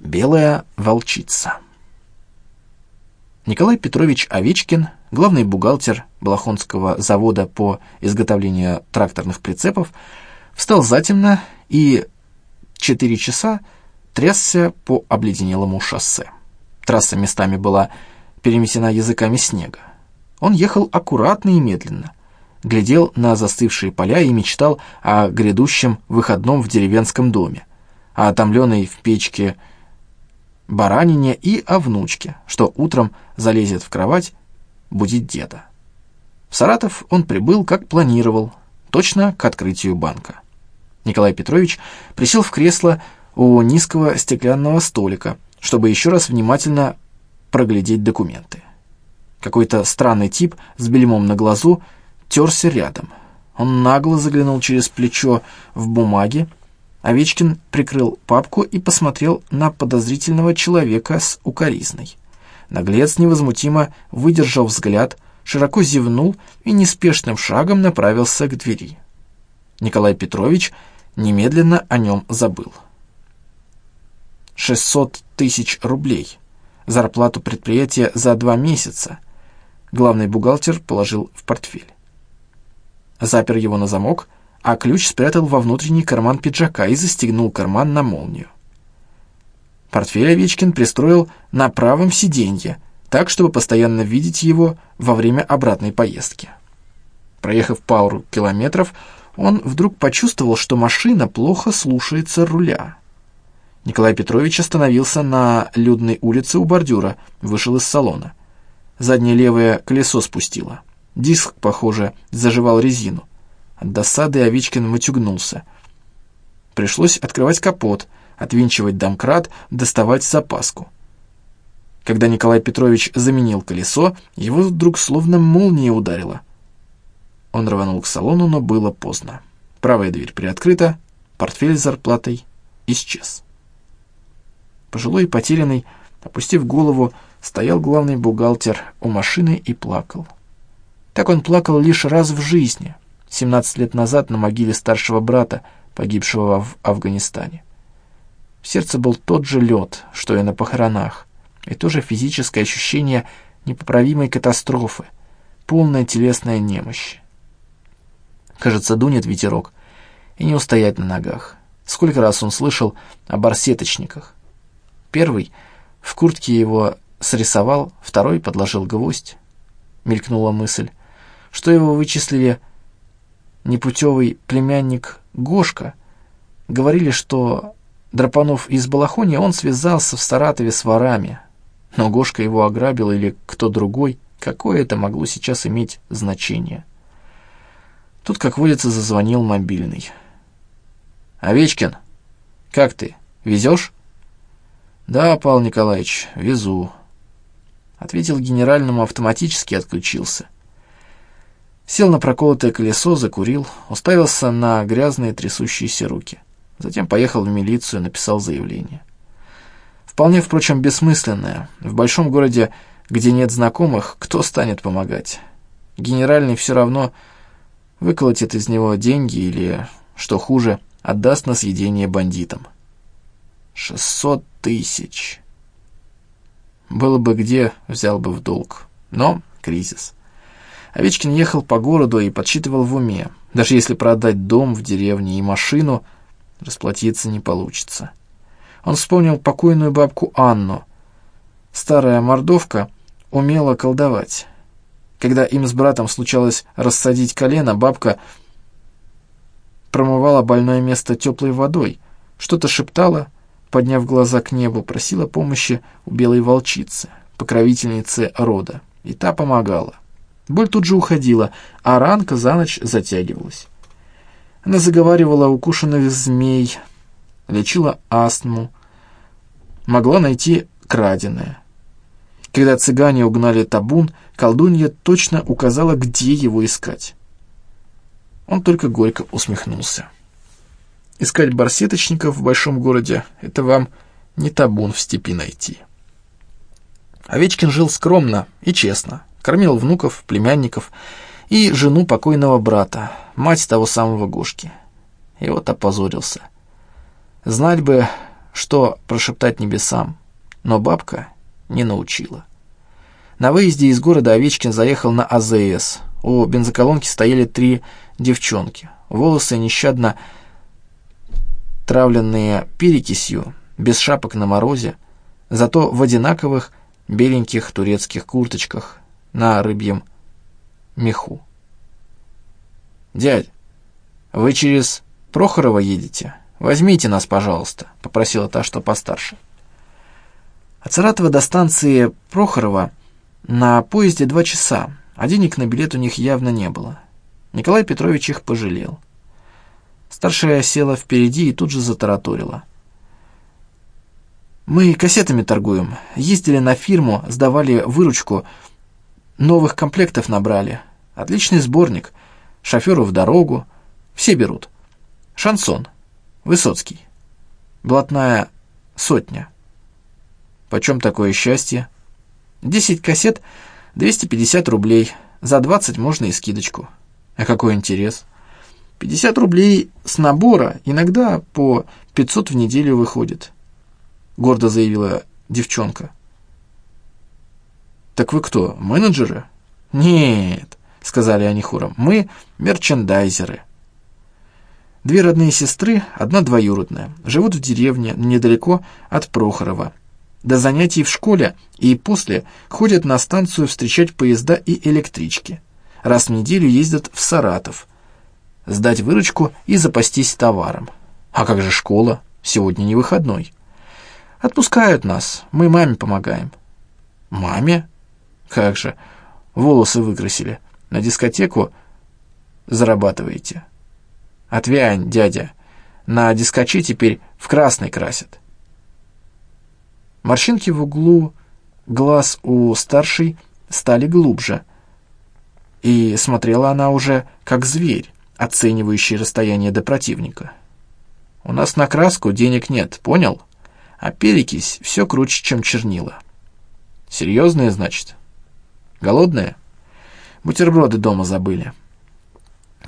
Белая волчица. Николай Петрович Овечкин, главный бухгалтер Балахонского завода по изготовлению тракторных прицепов, встал затемно и четыре часа трясся по обледенелому шоссе. Трасса местами была переметена языками снега. Он ехал аккуратно и медленно, глядел на застывшие поля и мечтал о грядущем выходном в деревенском доме, о отомленной в печке баранине и о внучке, что утром залезет в кровать будить деда. В Саратов он прибыл, как планировал, точно к открытию банка. Николай Петрович присел в кресло у низкого стеклянного столика, чтобы еще раз внимательно проглядеть документы. Какой-то странный тип с бельмом на глазу терся рядом. Он нагло заглянул через плечо в бумаги, Овечкин прикрыл папку и посмотрел на подозрительного человека с укоризной. Наглец невозмутимо выдержал взгляд, широко зевнул и неспешным шагом направился к двери. Николай Петрович немедленно о нем забыл. Шестьсот тысяч рублей. Зарплату предприятия за два месяца. Главный бухгалтер положил в портфель. Запер его на замок — а ключ спрятал во внутренний карман пиджака и застегнул карман на молнию. Портфель Овечкин пристроил на правом сиденье, так, чтобы постоянно видеть его во время обратной поездки. Проехав пару километров, он вдруг почувствовал, что машина плохо слушается руля. Николай Петрович остановился на людной улице у бордюра, вышел из салона. Заднее левое колесо спустило. Диск, похоже, заживал резину. От досады Овечкин матюгнулся. Пришлось открывать капот, отвинчивать домкрат, доставать запаску. Когда Николай Петрович заменил колесо, его вдруг словно молния ударила. Он рванул к салону, но было поздно. Правая дверь приоткрыта, портфель с зарплатой исчез. Пожилой и потерянный, опустив голову, стоял главный бухгалтер у машины и плакал. Так он плакал лишь раз в жизни — 17 лет назад на могиле старшего брата, погибшего в Афганистане. В сердце был тот же лед, что и на похоронах, и то же физическое ощущение непоправимой катастрофы, полная телесная немощь. Кажется, дунет ветерок, и не устоять на ногах. Сколько раз он слышал о барсеточниках. Первый в куртке его срисовал, второй подложил гвоздь. Мелькнула мысль, что его вычислили непутевый племянник Гошка, говорили, что Драпанов из Балахони он связался в Саратове с ворами. Но Гошка его ограбил или кто другой, какое это могло сейчас иметь значение? Тут, как водится, зазвонил мобильный. «Овечкин, как ты, везешь?» «Да, Павел Николаевич, везу», — ответил генеральному автоматически отключился. Сел на проколотое колесо, закурил, уставился на грязные трясущиеся руки. Затем поехал в милицию, написал заявление. Вполне, впрочем, бессмысленное. В большом городе, где нет знакомых, кто станет помогать? Генеральный все равно выколотит из него деньги или, что хуже, отдаст на съедение бандитам. Шестьсот тысяч. Было бы где, взял бы в долг. Но кризис. Овечкин ехал по городу и подсчитывал в уме. Даже если продать дом в деревне и машину, расплатиться не получится. Он вспомнил покойную бабку Анну. Старая мордовка умела колдовать. Когда им с братом случалось рассадить колено, бабка промывала больное место теплой водой, что-то шептала, подняв глаза к небу, просила помощи у белой волчицы, покровительницы рода, и та помогала. Боль тут же уходила, а ранка за ночь затягивалась. Она заговаривала укушенных змей, лечила астму, могла найти краденое. Когда цыгане угнали табун, колдунья точно указала, где его искать. Он только горько усмехнулся. Искать барсеточников в большом городе — это вам не табун в степи найти. Овечкин жил скромно и честно, Кормил внуков, племянников и жену покойного брата, мать того самого Гошки. И вот опозорился. Знать бы, что прошептать небесам, но бабка не научила. На выезде из города Овечкин заехал на АЗС. У бензоколонки стояли три девчонки. Волосы нещадно травленные перекисью, без шапок на морозе, зато в одинаковых беленьких турецких курточках на рыбьем меху. «Дядь, вы через Прохорова едете? Возьмите нас, пожалуйста», — попросила та, что постарше. От Саратова до станции Прохорова на поезде два часа, а денег на билет у них явно не было. Николай Петрович их пожалел. Старшая села впереди и тут же затараторила. «Мы кассетами торгуем. Ездили на фирму, сдавали выручку, новых комплектов набрали. Отличный сборник. Шоферу в дорогу. Все берут. Шансон. Высоцкий. Блатная сотня. Почем такое счастье?» Десять кассет — 250 рублей. За 20 можно и скидочку. А какой интерес? 50 рублей с набора иногда по 500 в неделю выходит. Гордо заявила девчонка. «Так вы кто, менеджеры?» «Нет», — сказали они хором, — «мы мерчендайзеры». Две родные сестры, одна двоюродная, живут в деревне недалеко от Прохорова. До занятий в школе и после ходят на станцию встречать поезда и электрички. Раз в неделю ездят в Саратов. Сдать выручку и запастись товаром. А как же школа? Сегодня не выходной. Отпускают нас, мы маме помогаем. Маме? Как же, волосы выкрасили. На дискотеку зарабатываете. Отвянь, дядя. На дискочи теперь в красный красят. Морщинки в углу глаз у старшей стали глубже, и смотрела она уже как зверь, оценивающий расстояние до противника. «У нас на краску денег нет, понял? А перекись все круче, чем чернила». «Серьезные, значит? Голодные?» «Бутерброды дома забыли».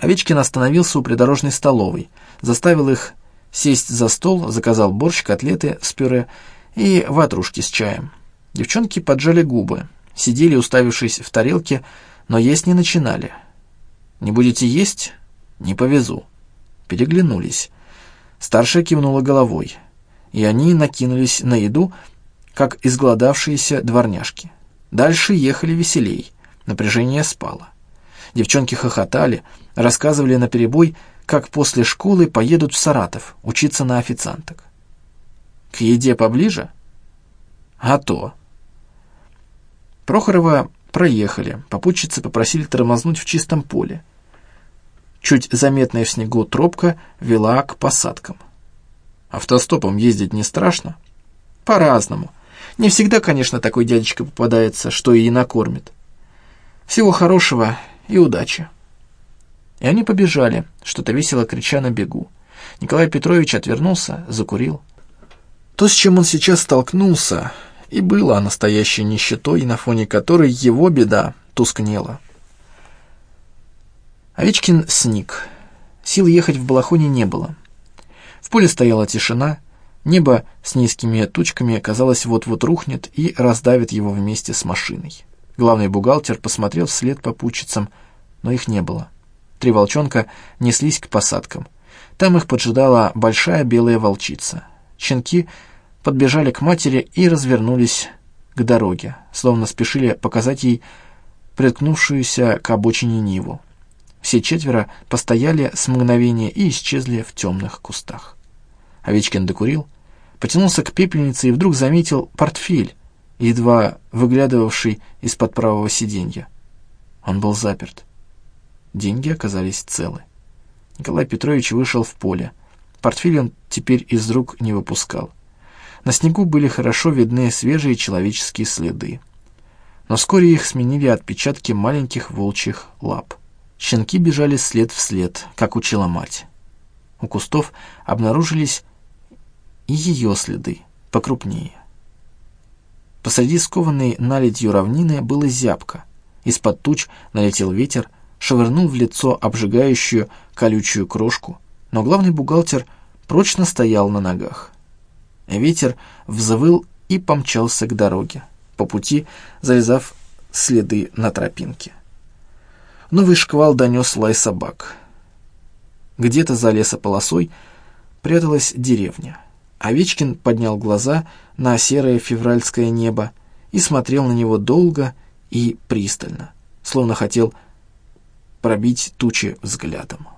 Овечкин остановился у придорожной столовой, заставил их сесть за стол, заказал борщ, котлеты с пюре и ватрушки с чаем. Девчонки поджали губы, сидели, уставившись в тарелке, но есть не начинали. «Не будете есть? Не повезу». Переглянулись. Старшая кивнула головой, и они накинулись на еду, как изголодавшиеся дворняжки. Дальше ехали веселей, напряжение спало. Девчонки хохотали, рассказывали наперебой, как после школы поедут в Саратов учиться на официанток. К еде поближе? А то. Прохорова проехали, попутчицы попросили тормознуть в чистом поле. Чуть заметная в снегу тропка вела к посадкам. Автостопом ездить не страшно? По-разному. Не всегда, конечно, такой дядечка попадается, что и накормит. Всего хорошего и удачи. И они побежали, что-то весело крича на бегу. Николай Петрович отвернулся, закурил. То, с чем он сейчас столкнулся, и было настоящей нищетой, на фоне которой его беда тускнела. Овечкин сник. Сил ехать в Балахоне не было. В поле стояла тишина, небо с низкими тучками, казалось, вот-вот рухнет и раздавит его вместе с машиной. Главный бухгалтер посмотрел вслед попутчицам, но их не было. Три волчонка неслись к посадкам. Там их поджидала большая белая волчица. Щенки подбежали к матери и развернулись к дороге, словно спешили показать ей приткнувшуюся к обочине Ниву. Все четверо постояли с мгновения и исчезли в темных кустах. Овечкин докурил, потянулся к пепельнице и вдруг заметил портфель, едва выглядывавший из-под правого сиденья. Он был заперт. Деньги оказались целы. Николай Петрович вышел в поле. Портфель он теперь из рук не выпускал. На снегу были хорошо видны свежие человеческие следы. Но вскоре их сменили отпечатки маленьких волчьих лап. Щенки бежали след в след, как учила мать. У кустов обнаружились и ее следы, покрупнее. Посреди скованной наледью равнины было зябко. Из-под туч налетел ветер, швырнул в лицо обжигающую колючую крошку, но главный бухгалтер прочно стоял на ногах. Ветер взвыл и помчался к дороге, по пути завязав следы на тропинке. Новый шквал донес лай собак. Где-то за лесополосой пряталась деревня. Овечкин поднял глаза на серое февральское небо и смотрел на него долго и пристально, словно хотел пробить тучи взглядом.